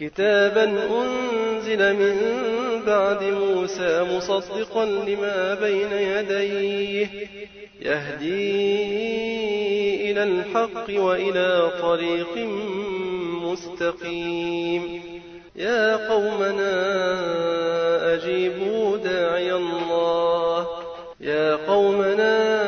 كتابا أنزل من بعد موسى مصدقا لما بين يديه يهدي إلى الحق وإلى طريق مستقيم. يا قومنا أجيبوا داعي الله. يا قومنا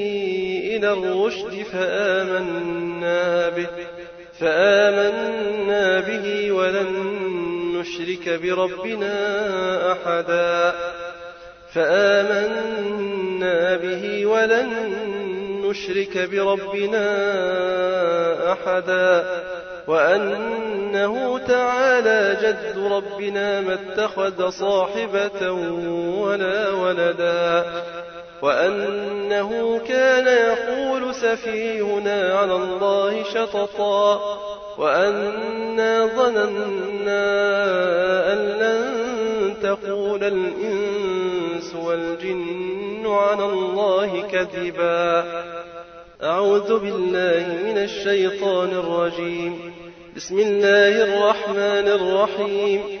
إلى الرشد فآمنا به فآمنا به ولن نشرك بربنا أحدا. فآمنا به ولن نشرك بربنا أحدا. وأنه تعالى جد ربنا ما اتخذ صاحبة ولا ولدا. وأنه كان يقول سفيهنا على الله شططا وأنا ظننا أن لن تقول الإنس والجن على الله كذبا. أعوذ بالله من الشيطان الرجيم. بسم الله الرحمن الرحيم.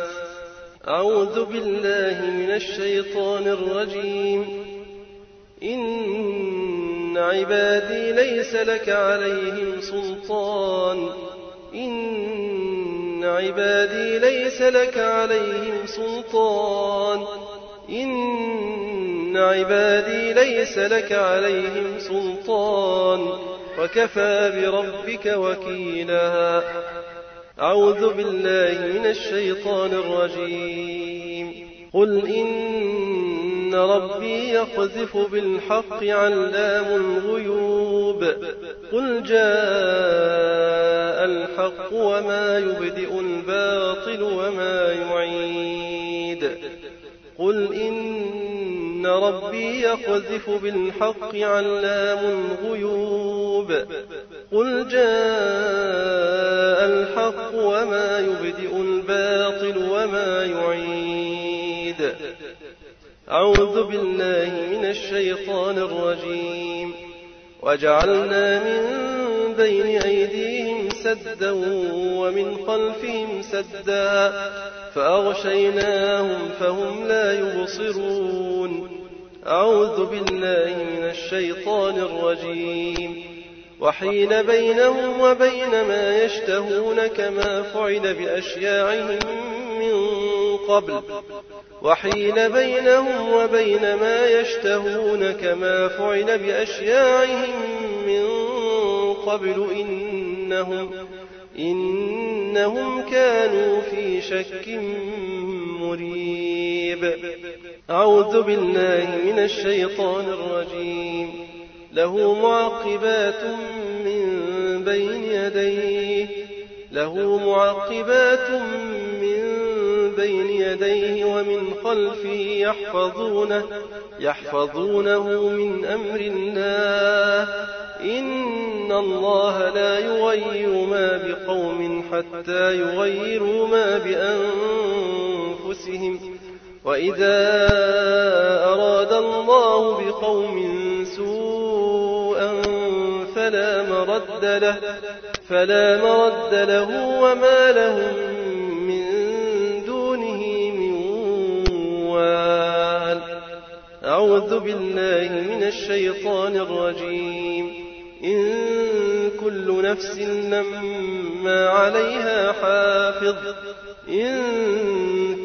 أعوذ بالله من الشيطان الرجيم. إن عبادي ليس لك عليهم سلطان. إن عبادي ليس لك عليهم سلطان. إن عبادي ليس لك عليهم سلطان. وكفى بربك وكيلا. أعوذ بالله من الشيطان الرجيم. قل إن ربي يقذف بالحق علام الغيوب. قل جاء الحق وما يبدئ الباطل وما يعيد. قل إن ربي يقذف بالحق علام الغيوب. قل جاء الحق وما يبدئ الباطل وما يعيد. أعوذ بالله من الشيطان الرجيم. وجعلنا من بين أيديهم سدا ومن خلفهم سدا. فأغشيناهم فهم لا يبصرون. أعوذ بالله من الشيطان الرجيم. وحيل بينهم وبين ما يشتهون كما فعل بأشياعهم من قبل. وحيل بينهم وبين ما يشتهون كما فعل بأشياعهم من قبل. إنهم إنهم كانوا في شك مريب. أعوذ بالله من الشيطان الرجيم. له معقبات من بين يديه. له معقبات من بين يديه ومن خلفه يحفظونه يحفظونه من أمر الله. إن الله لا يغير ما بقوم حتى يغيروا ما بأنفسهم. وإذا أراد الله بقوم سوءا فلا مرد له فلا مرد له وما لهم من دونه من وال. أعوذ بالله من الشيطان الرجيم. إن كل نفس لما عليها حافظ. إن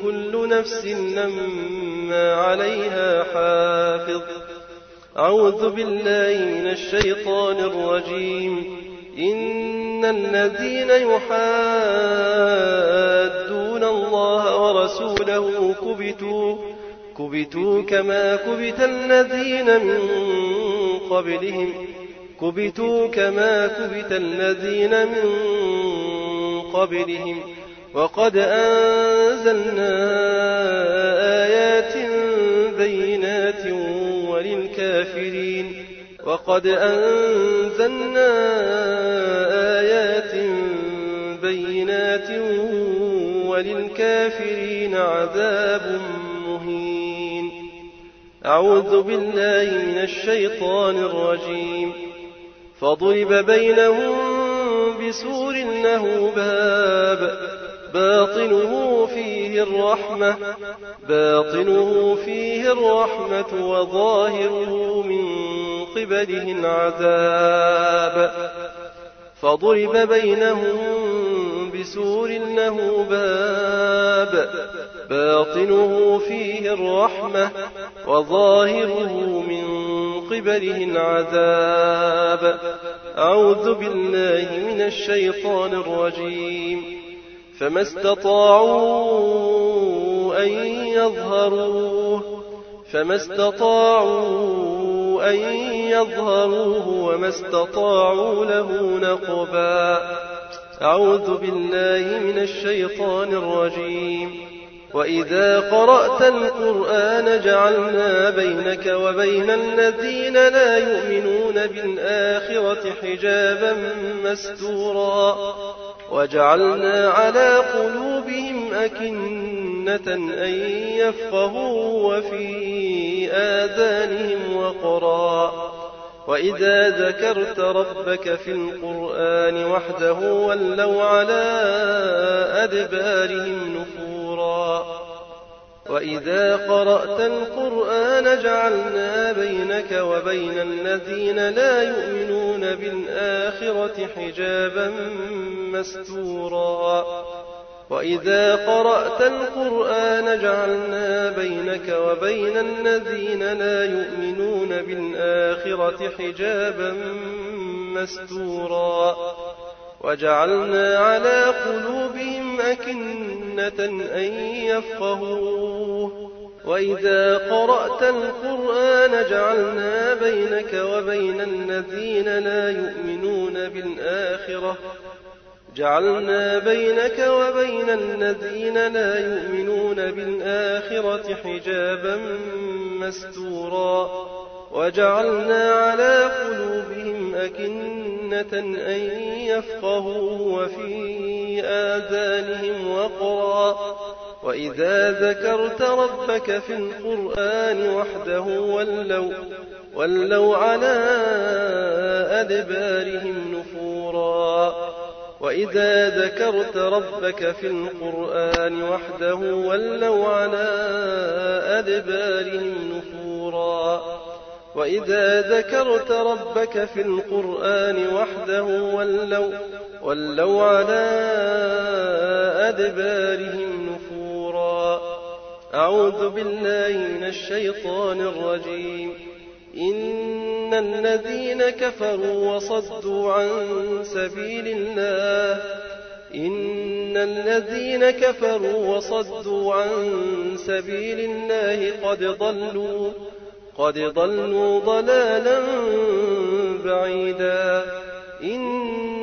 كل نفس لما عليها حافظ. أعوذ بالله من الشيطان الرجيم. إن الذين يحادون الله ورسوله كبتوا كبتوا كما كبت الذين من قبلهم كبتوا كما كبت الذين من قبلهم. وقد أنزلنا آيات وقد أنزلنا آيات بينات وللكافرين عذاب مهين. أعوذ بالله من الشيطان الرجيم. فضرب بينهم بسور له باب باطنه فيه الرحمة باطنه فيه الرحمة وظاهره من قبله العذاب فضرب بينهم بسور له باب باطنه فيه الرحمة وظاهره من قبله العذاب. أعوذ بالله من الشيطان الرجيم. فما استطاعوا أن يظهروه فما استطاعوا أن يظهروه وما استطاعوا له نقبا. أعوذ بالله من الشيطان الرجيم. وإذا قرأت القرآن جعلنا بينك وبين الذين لا يؤمنون بالآخرة حجابا مستورا. وجعلنا على قلوبهم أكنة أن يفقهوا وفي آذانهم وقرا. وإذا ذكرت ربك في القرآن وحده ولوا على أدبارهم نفورا. وإذا قرأت القرآن جعلنا بينك وبين الذين لا يؤمنون بالآخرة حجابا مستورا. وإذا قرأت القرآن جعلنا بينك وبين الذين لا يؤمنون بالآخرة حجابا مستورا وجعلنا على قلوبهم أكنة أن يفقهوه وإذا قرأت القرآن جعلنا بينك وبين الذين لا يؤمنون بالآخرة جعلنا بينك وبين الذين لا يؤمنون بالآخرة حجابا مستورا وجعلنا على قلوبهم أكنة أن يفقهوا وفي آذانهم وقرا وإذا ذكرت ربك في القرآن وحده ولوا, ولوا على أدبارهم نفورا وإذا ذكرت ربك في القرآن وحده ولوا على أدبارهم نفورا. وإذا ذكرت ربك في القرآن وحده ولوا, ولوا على أدبارهم نفورا. أعوذ بالله من الشيطان الرجيم. إن الذين كفروا وصدوا عن سبيل الله إن الذين كفروا وصدوا عن سبيل الله قد ضلوا قد ضلوا ضلالا بعيدا إن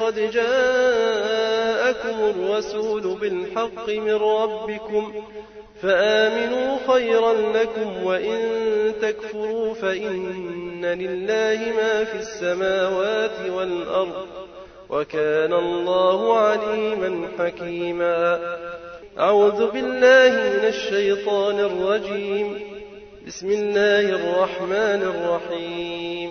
قد جاءكم الرسول بالحق من ربكم فآمنوا خيرا لكم وإن تكفروا فإن لله ما في السماوات والأرض وكان الله عليما حكيما. أعوذ بالله من الشيطان الرجيم. بسم الله الرحمن الرحيم.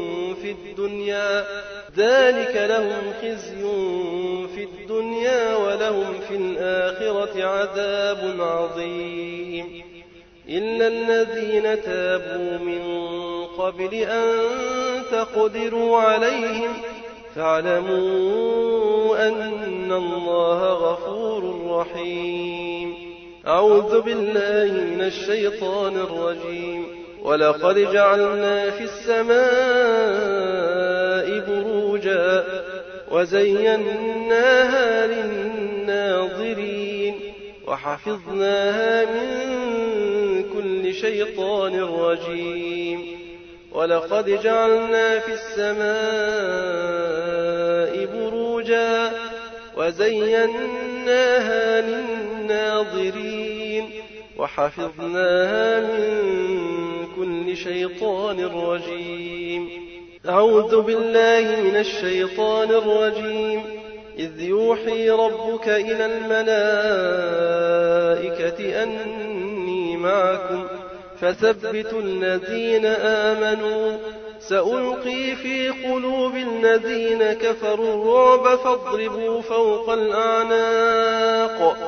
في الدنيا ذلك لهم خزي في الدنيا ولهم في الآخرة عذاب عظيم. إلا الذين تابوا من قبل أن تقدروا عليهم فاعلموا أن الله غفور رحيم. أعوذ بالله من الشيطان الرجيم. ولقد جعلنا في السماء بروجا وزيناها للناظرين وحفظناها من كل شيطان رجيم ولقد جعلنا في السماء بروجا وزيناها للناظرين وحفظناها من كل شيطان رجيم. أعوذ بالله من الشيطان الرجيم. إذ يوحي ربك إلى الملائكة أني معكم. فثبتوا الذين آمنوا. سألقي في قلوب الذين كفروا الرعب فاضربوا فوق الأعناق.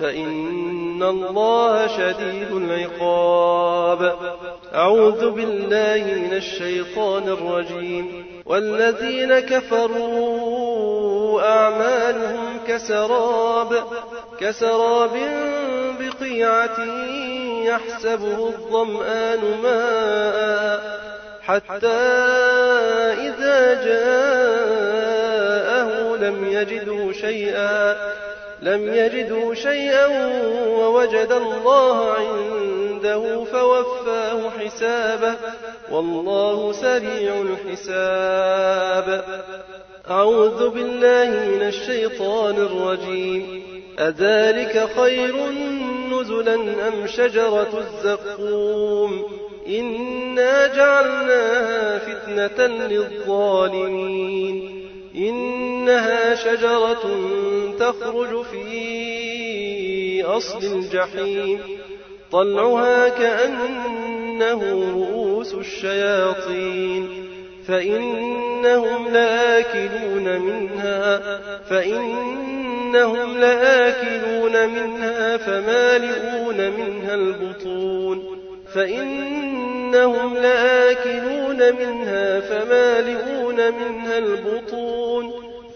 فإن الله شديد العقاب. أعوذ بالله من الشيطان الرجيم. والذين كفروا أعمالهم كسراب كسراب بقيعة يحسبه الظمآن ماء. حتى إذا جاءه لم يجدوا شيئا. لم يجدوا شيئا ووجد الله عنده فوفاه حسابه والله سريع الحساب. أعوذ بالله من الشيطان الرجيم. أذلك خير نزلا أم شجرة الزقوم؟ إنا جعلناها فتنة للظالمين. إنها شجرة تخرج في أصل الجحيم. طلعها كأنه رؤوس الشياطين. فإنهم لآكلون منها. فإن إنهم لآكلون منها فمالئون منها البطون. فإنهم لآكلون منها فمالئون منها البطون.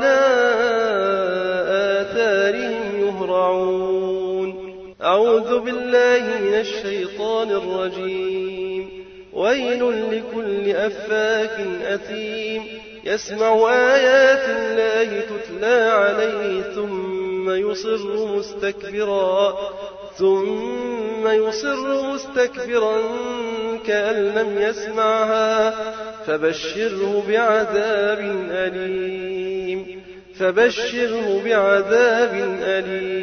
فهم على آثارهم يهرعون. أعوذ بالله من الشيطان الرجيم. ويل لكل أفاك أثيم. يسمع آيات الله تتلى عليه ثم يصر مستكبرا. ثم يصر مستكبرا كأن لم يسمعها. فبشره بعذاب أليم. فبشره بعذاب أليم.